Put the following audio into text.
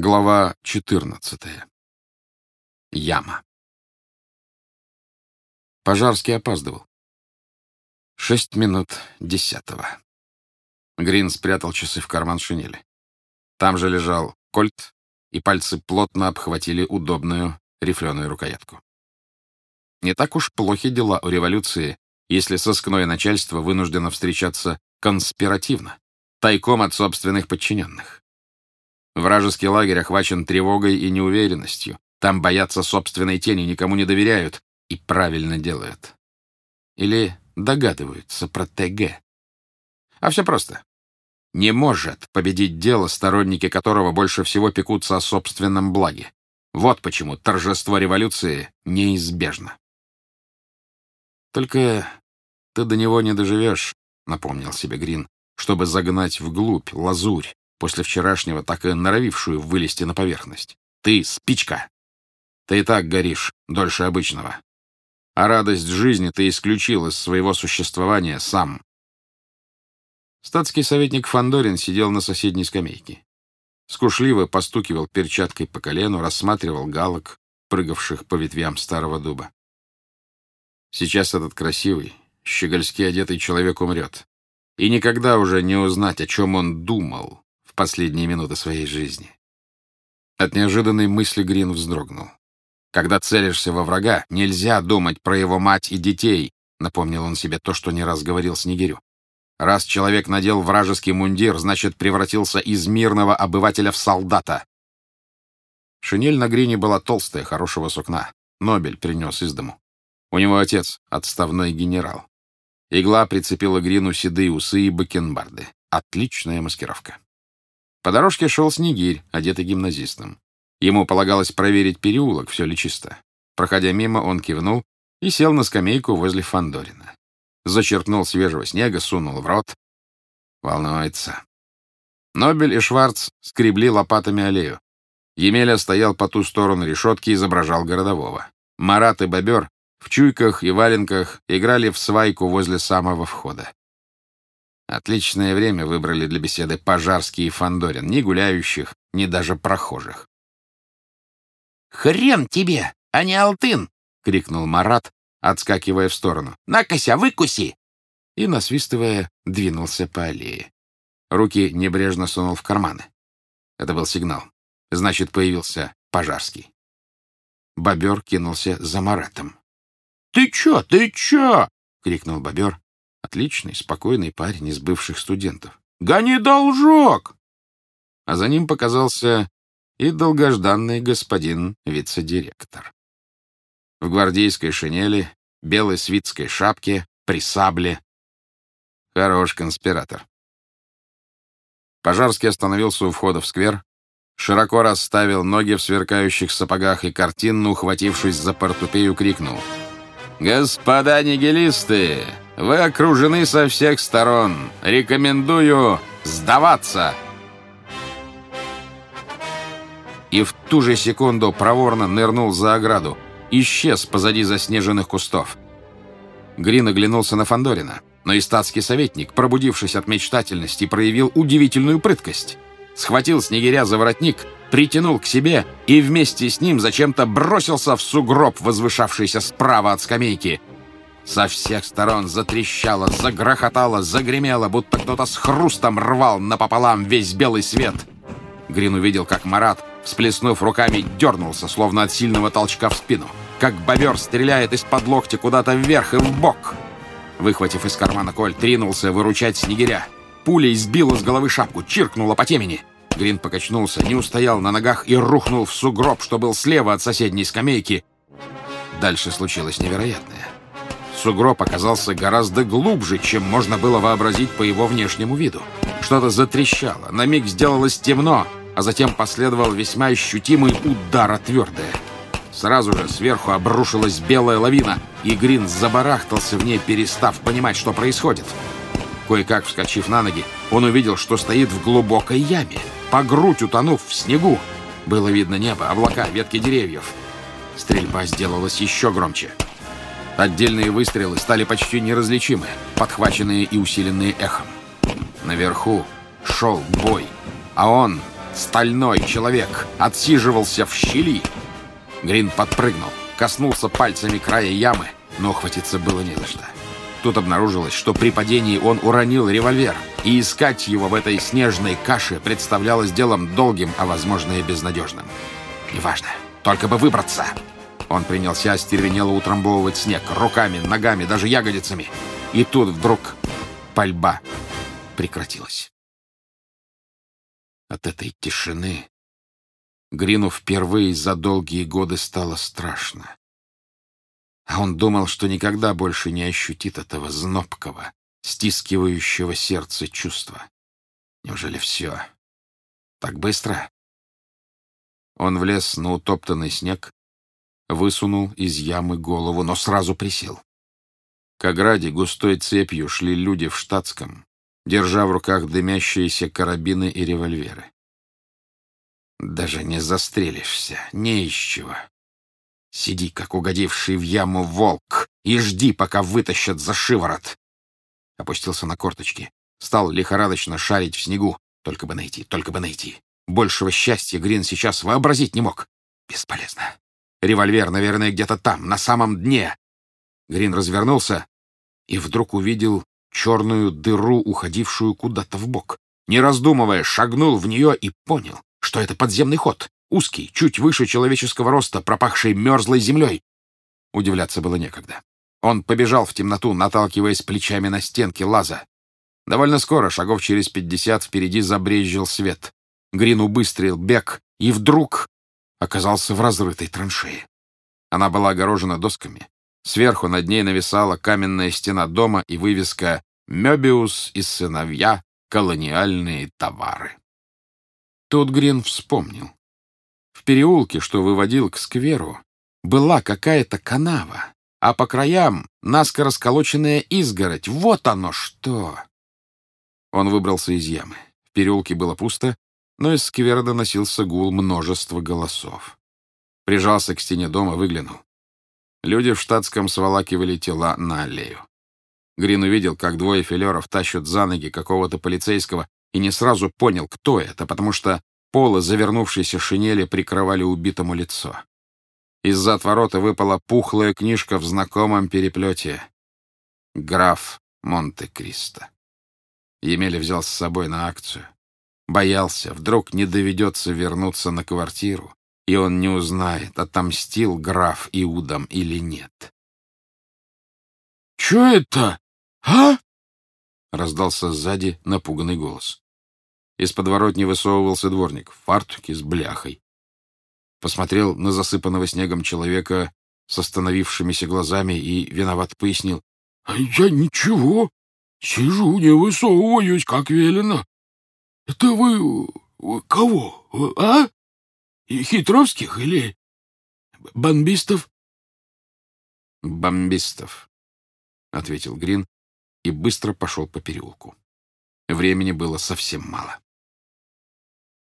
Глава 14. Яма. Пожарский опаздывал. Шесть минут десятого. Грин спрятал часы в карман шинели. Там же лежал кольт, и пальцы плотно обхватили удобную рифленую рукоятку. Не так уж плохи дела у революции, если сыскное начальство вынуждено встречаться конспиративно, тайком от собственных подчиненных. Вражеский лагерь охвачен тревогой и неуверенностью. Там боятся собственной тени, никому не доверяют и правильно делают. Или догадываются про ТГ. А все просто. Не может победить дело, сторонники которого больше всего пекутся о собственном благе. Вот почему торжество революции неизбежно. «Только ты до него не доживешь», — напомнил себе Грин, чтобы загнать вглубь лазурь, после вчерашнего так и норовившую вылезти на поверхность. Ты — спичка. Ты и так горишь дольше обычного. А радость жизни ты исключил из своего существования сам. Статский советник Фандорин сидел на соседней скамейке. Скушливо постукивал перчаткой по колену, рассматривал галок, прыгавших по ветвям старого дуба. Сейчас этот красивый, щегольски одетый человек умрет. И никогда уже не узнать, о чем он думал, последние минуты своей жизни. От неожиданной мысли Грин вздрогнул. «Когда целишься во врага, нельзя думать про его мать и детей», напомнил он себе то, что не раз говорил Снегирю. «Раз человек надел вражеский мундир, значит, превратился из мирного обывателя в солдата». Шинель на Грине была толстая, хорошего сукна. Нобель принес из дому. У него отец, отставной генерал. Игла прицепила Грину седые усы и бакенбарды. Отличная маскировка. По дорожке шел Снегирь, одетый гимназистом. Ему полагалось проверить переулок, все ли чисто. Проходя мимо, он кивнул и сел на скамейку возле Фандорина. Зачерпнул свежего снега, сунул в рот. Волнуется. Нобель и Шварц скребли лопатами аллею. Емеля стоял по ту сторону решетки и изображал городового. Марат и Бобер в чуйках и валенках играли в свайку возле самого входа. Отличное время выбрали для беседы Пожарский и Фандорин, ни гуляющих, ни даже прохожих. «Хрен тебе, а не алтын!» — крикнул Марат, отскакивая в сторону. «На-кася, выкуси!» И, насвистывая, двинулся по аллее. Руки небрежно сунул в карманы. Это был сигнал. Значит, появился Пожарский. Бобер кинулся за Маратом. «Ты чё, ты чё?» — крикнул Бобер Отличный, спокойный парень из бывших студентов. «Гони должок!» А за ним показался и долгожданный господин вице-директор. В гвардейской шинели, белой свитской шапке, при сабле. Хорош конспиратор. Пожарский остановился у входа в сквер, широко расставил ноги в сверкающих сапогах и картинно, ухватившись за портупею, крикнул. «Господа нигилисты, вы окружены со всех сторон. Рекомендую сдаваться!» И в ту же секунду проворно нырнул за ограду, исчез позади заснеженных кустов. Грин оглянулся на Фандорина, но и статский советник, пробудившись от мечтательности, проявил удивительную прыткость. Схватил снегиря за воротник — притянул к себе и вместе с ним зачем-то бросился в сугроб, возвышавшийся справа от скамейки. Со всех сторон затрещало, загрохотало, загремело, будто кто-то с хрустом рвал напополам весь белый свет. Грин увидел, как Марат, всплеснув руками, дернулся, словно от сильного толчка в спину. Как бобер стреляет из-под локтя куда-то вверх и в бок. Выхватив из кармана коль, тринулся выручать снегиря. Пуля избила с головы шапку, чиркнула по темени. Грин покачнулся, не устоял на ногах и рухнул в сугроб, что был слева от соседней скамейки. Дальше случилось невероятное. Сугроб оказался гораздо глубже, чем можно было вообразить по его внешнему виду. Что-то затрещало, на миг сделалось темно, а затем последовал весьма ощутимый удар о твердое. Сразу же сверху обрушилась белая лавина, и Грин забарахтался в ней, перестав понимать, что происходит. Кое-как вскочив на ноги, он увидел, что стоит в глубокой яме по грудь утонув в снегу. Было видно небо, облака, ветки деревьев. Стрельба сделалась еще громче. Отдельные выстрелы стали почти неразличимы, подхваченные и усиленные эхом. Наверху шел бой, а он Стальной человек отсиживался в щели. Грин подпрыгнул, коснулся пальцами края ямы, но ухватиться было не за что. Тут обнаружилось, что при падении он уронил револьвер, и искать его в этой снежной каше представлялось делом долгим, а, возможно, и безнадежным. Неважно, только бы выбраться. Он принялся остервенело утрамбовывать снег руками, ногами, даже ягодицами. И тут вдруг пальба прекратилась. От этой тишины Грину впервые за долгие годы стало страшно. А он думал, что никогда больше не ощутит этого знобкого, стискивающего сердце чувства. Неужели все? Так быстро? Он влез на утоптанный снег, высунул из ямы голову, но сразу присел. К ограде густой цепью шли люди в штатском, держа в руках дымящиеся карабины и револьверы. Даже не застрелишься, не из чего. Сиди, как угодивший в яму волк, и жди, пока вытащат за шиворот. Опустился на корточки, стал лихорадочно шарить в снегу. Только бы найти, только бы найти. Большего счастья Грин сейчас вообразить не мог. Бесполезно. Револьвер, наверное, где-то там, на самом дне. Грин развернулся и вдруг увидел черную дыру, уходившую куда-то в бок. Не раздумывая, шагнул в нее и понял, что это подземный ход. Узкий, чуть выше человеческого роста, пропахший мерзлой землей. Удивляться было некогда. Он побежал в темноту, наталкиваясь плечами на стенки лаза. Довольно скоро, шагов через пятьдесят, впереди забрезжил свет. Грин убыстрил бег и вдруг оказался в разрытой траншее. Она была огорожена досками. Сверху над ней нависала каменная стена дома и вывеска «Мёбиус и сыновья. Колониальные товары». Тут Грин вспомнил. В переулке, что выводил к скверу, была какая-то канава, а по краям наскоро сколоченная изгородь. Вот оно что! Он выбрался из ямы. В переулке было пусто, но из сквера доносился гул множества голосов. Прижался к стене дома, выглянул. Люди в штатском сволакивали тела на аллею. Грин увидел, как двое филеров тащат за ноги какого-то полицейского и не сразу понял, кто это, потому что Полы завернувшейся шинели прикрывали убитому лицо. Из-за отворота выпала пухлая книжка в знакомом переплете. «Граф Монте-Кристо». Емеля взял с собой на акцию. Боялся, вдруг не доведется вернуться на квартиру, и он не узнает, отомстил граф Иудам или нет. «Чё это? А?» — раздался сзади напуганный голос. Из подворотни высовывался дворник в фартуке с бляхой. Посмотрел на засыпанного снегом человека с остановившимися глазами и виноват пояснил. — А я ничего, сижу, не высовываюсь, как велено. Это вы кого, а? Хитровских или бомбистов? — Бомбистов, — ответил Грин и быстро пошел по переулку. Времени было совсем мало.